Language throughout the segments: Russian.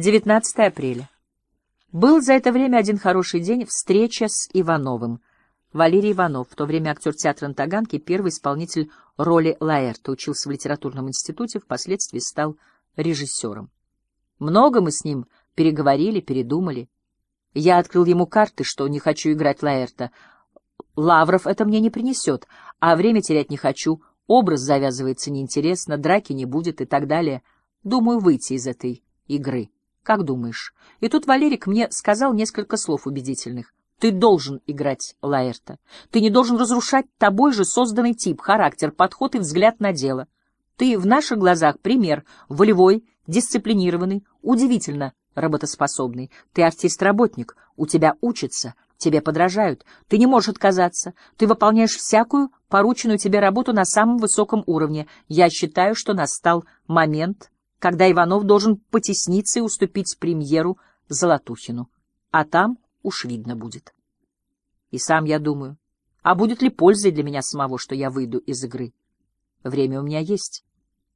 19 апреля. Был за это время один хороший день — встреча с Ивановым. Валерий Иванов, в то время актер театра на Таганке, первый исполнитель роли Лаэрта, учился в литературном институте, впоследствии стал режиссером. Много мы с ним переговорили, передумали. Я открыл ему карты, что не хочу играть Лаэрта. Лавров это мне не принесет, а время терять не хочу, образ завязывается неинтересно, драки не будет и так далее. Думаю выйти из этой игры. Как думаешь? И тут Валерик мне сказал несколько слов убедительных. Ты должен играть Лаэрта. Ты не должен разрушать тобой же созданный тип, характер, подход и взгляд на дело. Ты в наших глазах пример, волевой, дисциплинированный, удивительно работоспособный. Ты артист-работник, у тебя учатся, тебе подражают. Ты не можешь отказаться. Ты выполняешь всякую порученную тебе работу на самом высоком уровне. Я считаю, что настал момент когда Иванов должен потесниться и уступить премьеру Золотухину. А там уж видно будет. И сам я думаю, а будет ли пользой для меня самого, что я выйду из игры? Время у меня есть.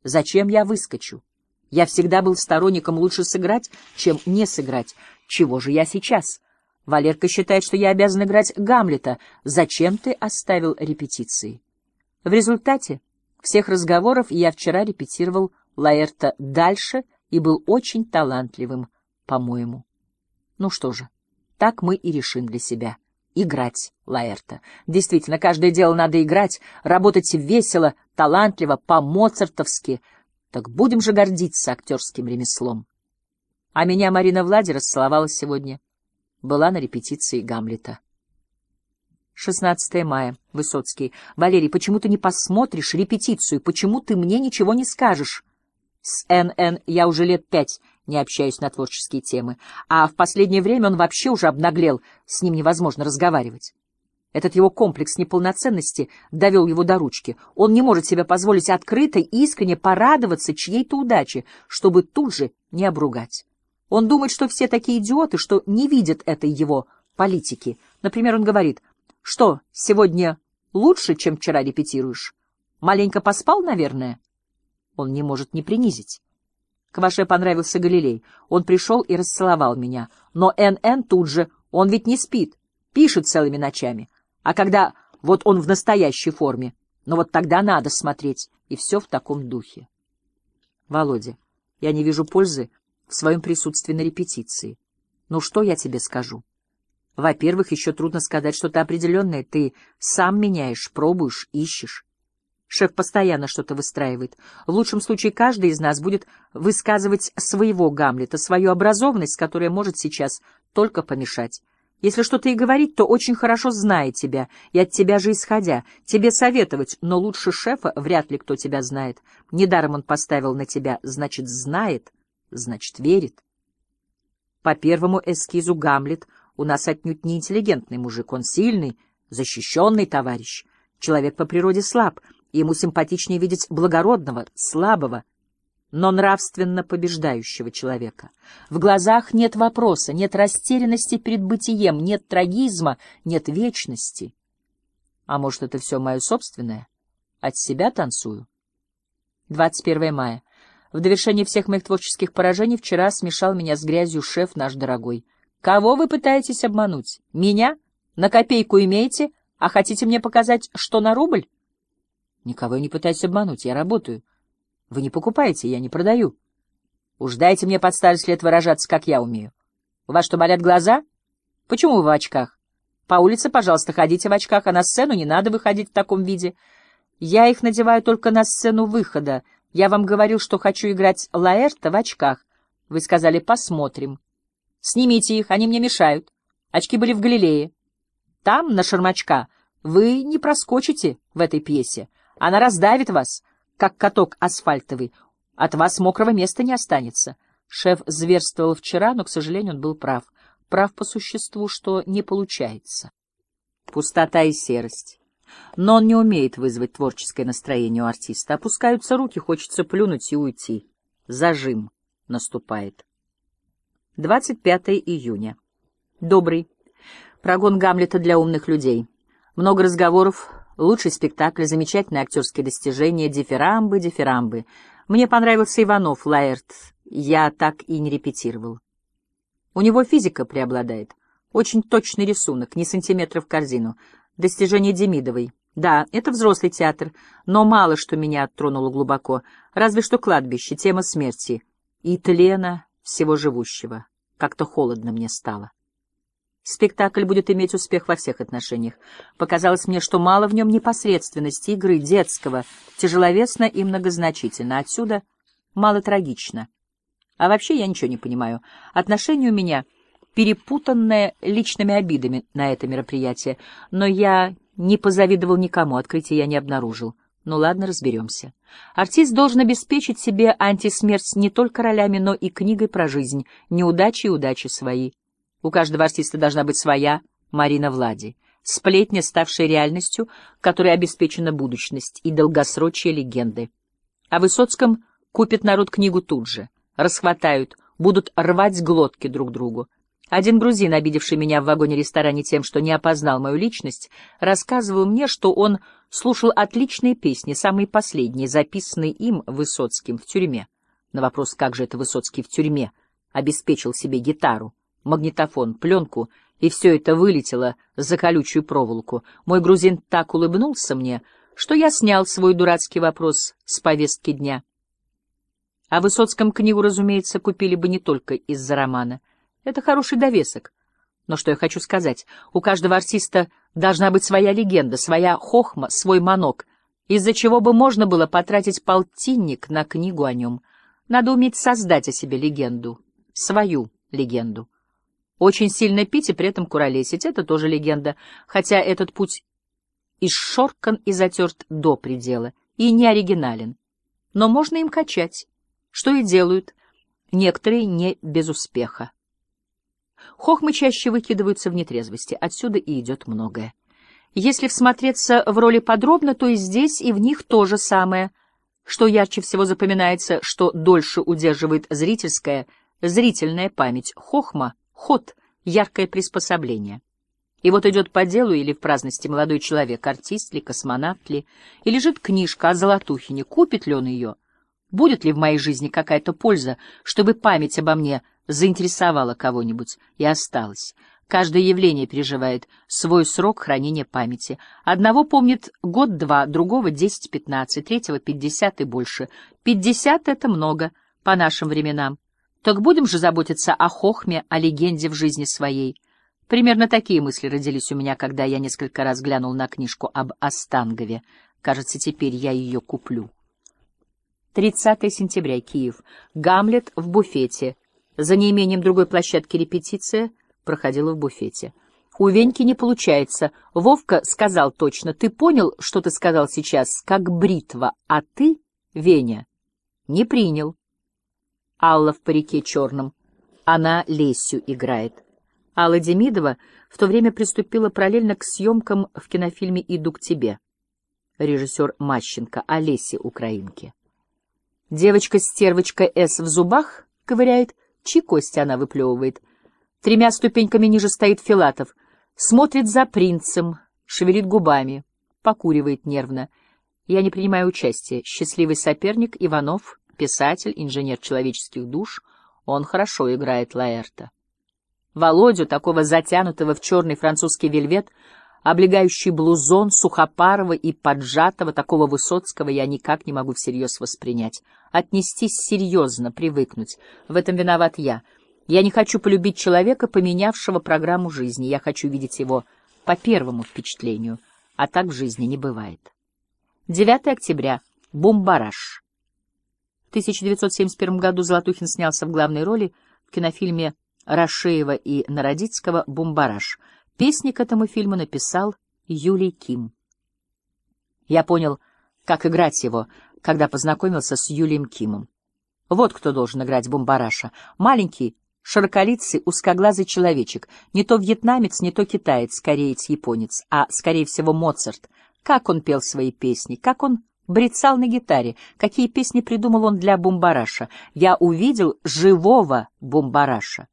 Зачем я выскочу? Я всегда был сторонником лучше сыграть, чем не сыграть. Чего же я сейчас? Валерка считает, что я обязан играть Гамлета. Зачем ты оставил репетиции? В результате всех разговоров я вчера репетировал Лаэрта дальше и был очень талантливым, по-моему. Ну что же, так мы и решим для себя. Играть Лаэрта. Действительно, каждое дело надо играть, работать весело, талантливо, по-моцартовски. Так будем же гордиться актерским ремеслом. А меня Марина Влади расцеловала сегодня. Была на репетиции Гамлета. 16 мая. Высоцкий. Валерий, почему ты не посмотришь репетицию? Почему ты мне ничего не скажешь? С Н.Н. я уже лет пять не общаюсь на творческие темы, а в последнее время он вообще уже обнаглел, с ним невозможно разговаривать. Этот его комплекс неполноценности довел его до ручки. Он не может себе позволить открыто и искренне порадоваться чьей-то удаче, чтобы тут же не обругать. Он думает, что все такие идиоты, что не видят этой его политики. Например, он говорит, что сегодня лучше, чем вчера репетируешь? Маленько поспал, наверное? Он не может не принизить. Кваше понравился Галилей. Он пришел и расцеловал меня. Но Н.Н. тут же, он ведь не спит, пишет целыми ночами. А когда вот он в настоящей форме, но вот тогда надо смотреть. И все в таком духе. Володя, я не вижу пользы в своем присутствии на репетиции. Ну что я тебе скажу? Во-первых, еще трудно сказать что-то определенное. Ты сам меняешь, пробуешь, ищешь. Шеф постоянно что-то выстраивает. В лучшем случае каждый из нас будет высказывать своего Гамлета, свою образованность, которая может сейчас только помешать. Если что-то и говорить, то очень хорошо зная тебя, и от тебя же исходя. Тебе советовать, но лучше шефа вряд ли кто тебя знает. Недаром он поставил на тебя, значит, знает, значит, верит. По первому эскизу Гамлет у нас отнюдь не интеллигентный мужик, он сильный, защищенный товарищ. Человек по природе слаб, Ему симпатичнее видеть благородного, слабого, но нравственно побеждающего человека. В глазах нет вопроса, нет растерянности перед бытием, нет трагизма, нет вечности. А может, это все мое собственное? От себя танцую. 21 мая. В довершении всех моих творческих поражений вчера смешал меня с грязью шеф наш дорогой. Кого вы пытаетесь обмануть? Меня? На копейку имеете? А хотите мне показать, что на рубль? Никого я не пытаюсь обмануть, я работаю. Вы не покупаете, я не продаю. Уж дайте мне под старость лет выражаться, как я умею. У вас что, болят глаза? Почему вы в очках? По улице, пожалуйста, ходите в очках, а на сцену не надо выходить в таком виде. Я их надеваю только на сцену выхода. Я вам говорил, что хочу играть Лаэрта в очках. Вы сказали «посмотрим». Снимите их, они мне мешают. Очки были в Галилее. Там, на Шармачка, вы не проскочите в этой пьесе. Она раздавит вас, как каток асфальтовый. От вас мокрого места не останется. Шеф зверствовал вчера, но, к сожалению, он был прав. Прав по существу, что не получается. Пустота и серость. Но он не умеет вызвать творческое настроение у артиста. Опускаются руки, хочется плюнуть и уйти. Зажим наступает. 25 июня. Добрый. Прогон Гамлета для умных людей. Много разговоров, Лучший спектакль, замечательные актерские достижения, дифирамбы, дифирамбы. Мне понравился Иванов, Лаэрт. Я так и не репетировал. У него физика преобладает. Очень точный рисунок, не сантиметров в корзину. Достижение Демидовой. Да, это взрослый театр, но мало что меня тронуло глубоко. Разве что кладбище, тема смерти. И тлена всего живущего. Как-то холодно мне стало. Спектакль будет иметь успех во всех отношениях. Показалось мне, что мало в нем непосредственности, игры, детского, тяжеловесно и многозначительно. Отсюда мало трагично. А вообще я ничего не понимаю. Отношение у меня перепутанное личными обидами на это мероприятие, но я не позавидовал никому, открытия я не обнаружил. Ну ладно, разберемся. Артист должен обеспечить себе антисмерть не только ролями, но и книгой про жизнь, неудачи и удачи свои. У каждого артиста должна быть своя Марина Влади, сплетня, ставшая реальностью, которой обеспечена будущность и долгосрочие легенды. О Высоцком купит народ книгу тут же, расхватают, будут рвать глотки друг другу. Один грузин, обидевший меня в вагоне-ресторане тем, что не опознал мою личность, рассказывал мне, что он слушал отличные песни, самые последние, записанные им, Высоцким, в тюрьме. На вопрос, как же это Высоцкий в тюрьме, обеспечил себе гитару, магнитофон, пленку, и все это вылетело за колючую проволоку. Мой грузин так улыбнулся мне, что я снял свой дурацкий вопрос с повестки дня. О Высоцком книгу, разумеется, купили бы не только из-за романа. Это хороший довесок. Но что я хочу сказать, у каждого артиста должна быть своя легенда, своя хохма, свой манок, из-за чего бы можно было потратить полтинник на книгу о нем. Надо уметь создать о себе легенду, свою легенду. Очень сильно пить и при этом куролесить — это тоже легенда, хотя этот путь исшоркан и затерт до предела, и не оригинален. Но можно им качать, что и делают, некоторые не без успеха. Хохмы чаще выкидываются в нетрезвости, отсюда и идет многое. Если всмотреться в роли подробно, то и здесь, и в них то же самое. Что ярче всего запоминается, что дольше удерживает зрительская, зрительная память. Хохма — ход, яркое приспособление. И вот идет по делу или в праздности молодой человек, артист ли, космонавт ли, и лежит книжка о Золотухине, купит ли он ее? Будет ли в моей жизни какая-то польза, чтобы память обо мне заинтересовала кого-нибудь и осталась? Каждое явление переживает свой срок хранения памяти. Одного помнит год-два, другого — десять-пятнадцать, третьего — пятьдесят и больше. Пятьдесят — это много по нашим временам. Так будем же заботиться о хохме, о легенде в жизни своей. Примерно такие мысли родились у меня, когда я несколько раз глянул на книжку об Остангове. Кажется, теперь я ее куплю. 30 сентября, Киев. Гамлет в буфете. За неимением другой площадки репетиция проходила в буфете. У Веньки не получается. Вовка сказал точно. Ты понял, что ты сказал сейчас, как бритва, а ты, Веня, не принял. Алла в парике черном. Она Лесю играет. Алла Демидова в то время приступила параллельно к съемкам в кинофильме «Иду к тебе». Режиссер Мащенко о Лесе Украинке. Девочка-стервочка С в зубах ковыряет, чьи кости она выплевывает. Тремя ступеньками ниже стоит Филатов. Смотрит за принцем, шевелит губами, покуривает нервно. Я не принимаю участия. Счастливый соперник Иванов писатель, инженер человеческих душ, он хорошо играет Лаэрта. Володю, такого затянутого в черный французский вельвет, облегающий блузон, сухопарого и поджатого, такого Высоцкого я никак не могу всерьез воспринять. Отнестись серьезно, привыкнуть. В этом виноват я. Я не хочу полюбить человека, поменявшего программу жизни. Я хочу видеть его по первому впечатлению. А так в жизни не бывает. 9 октября. Бумбараш. 1971 году Золотухин снялся в главной роли в кинофильме Рашеева и Народицкого «Бумбараш». Песни к этому фильму написал Юлий Ким. Я понял, как играть его, когда познакомился с Юлием Кимом. Вот кто должен играть Бумбараша. Маленький, широколицый, узкоглазый человечек. Не то вьетнамец, не то китаец, кореец, японец, а, скорее всего, Моцарт. Как он пел свои песни, как он брецал на гитаре. Какие песни придумал он для бумбараша? Я увидел живого бумбараша.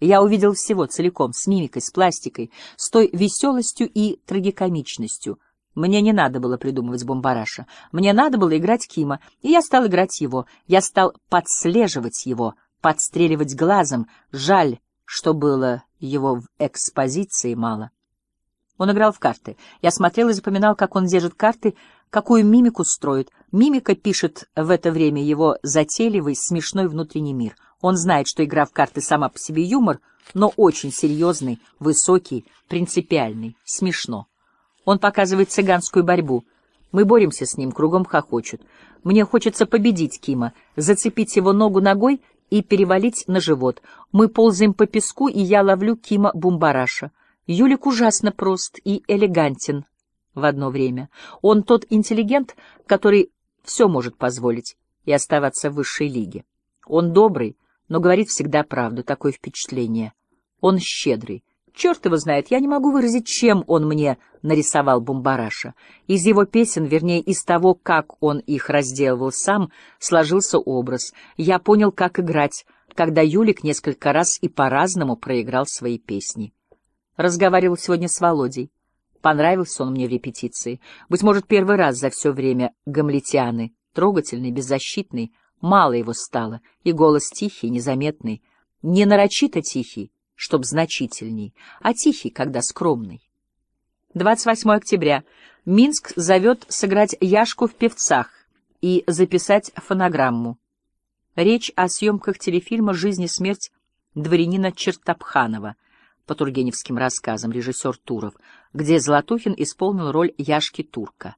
Я увидел всего целиком, с мимикой, с пластикой, с той веселостью и трагикомичностью, Мне не надо было придумывать бомбараша. Мне надо было играть Кима, и я стал играть его. Я стал подслеживать его, подстреливать глазом. Жаль, что было его в экспозиции мало. Он играл в карты. Я смотрел и запоминал, как он держит карты, какую мимику строит. Мимика пишет в это время его затейливый, смешной внутренний мир. Он знает, что игра в карты сама по себе юмор, но очень серьезный, высокий, принципиальный, смешно. Он показывает цыганскую борьбу. Мы боремся с ним, кругом хохочут. Мне хочется победить Кима, зацепить его ногу ногой и перевалить на живот. Мы ползаем по песку, и я ловлю Кима Бумбараша. Юлик ужасно прост и элегантен в одно время. Он тот интеллигент, который все может позволить и оставаться в высшей лиге. Он добрый, но говорит всегда правду, такое впечатление. Он щедрый. Черт его знает, я не могу выразить, чем он мне нарисовал Бумбараша. Из его песен, вернее, из того, как он их разделывал сам, сложился образ. Я понял, как играть, когда Юлик несколько раз и по-разному проиграл свои песни. Разговаривал сегодня с Володей. Понравился он мне в репетиции. Быть может, первый раз за все время гамлетианы. Трогательный, беззащитный. Мало его стало. И голос тихий, незаметный. Не нарочито тихий, чтоб значительней, а тихий, когда скромный. 28 октября. Минск зовет сыграть Яшку в певцах и записать фонограмму. Речь о съемках телефильма «Жизнь и смерть» дворянина Чертопханова по тургеневским рассказам, режиссер Туров, где Золотухин исполнил роль Яшки Турка.